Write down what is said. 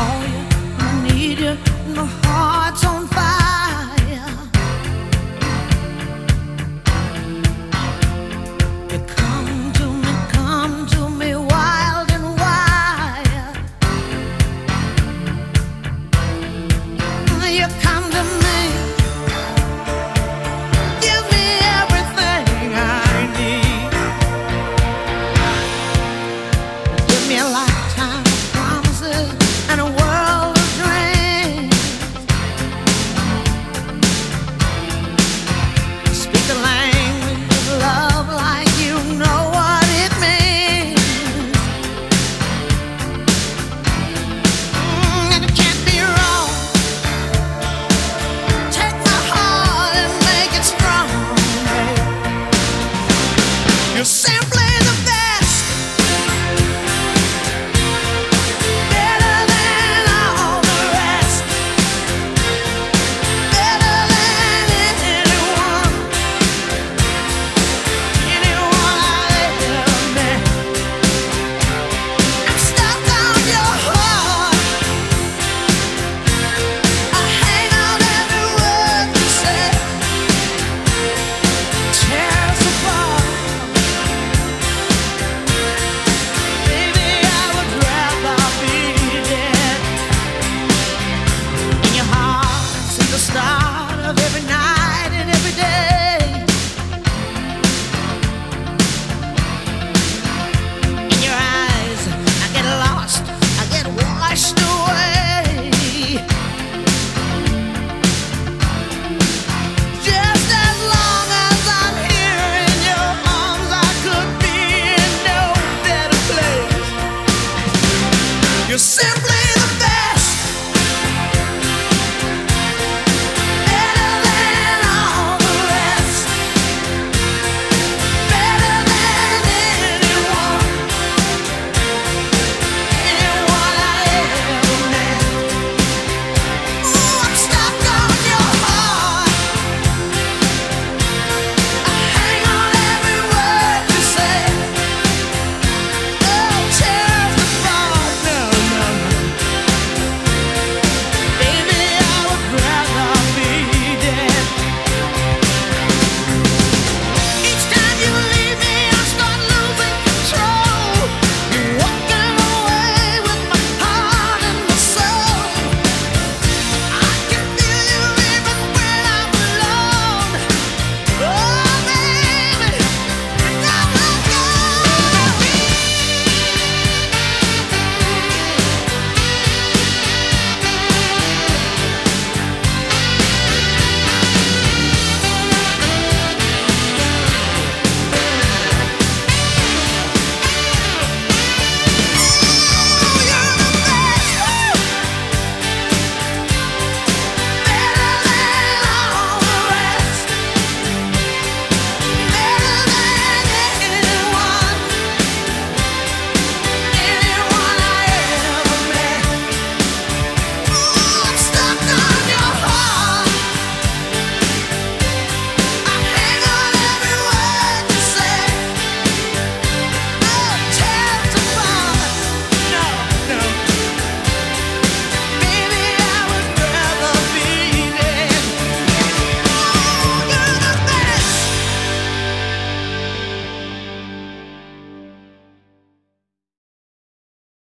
call you, I need you, in my heart.